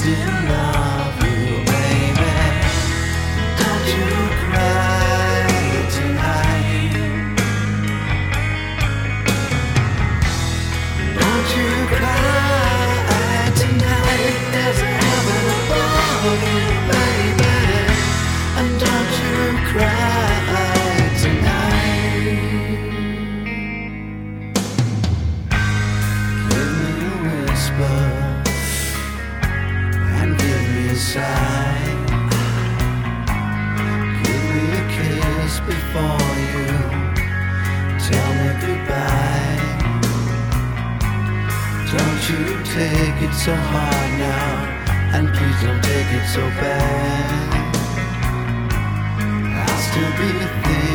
Still. before you tell me goodbye. Don't you take it so hard now, and please don't take it so bad. I'll still be there.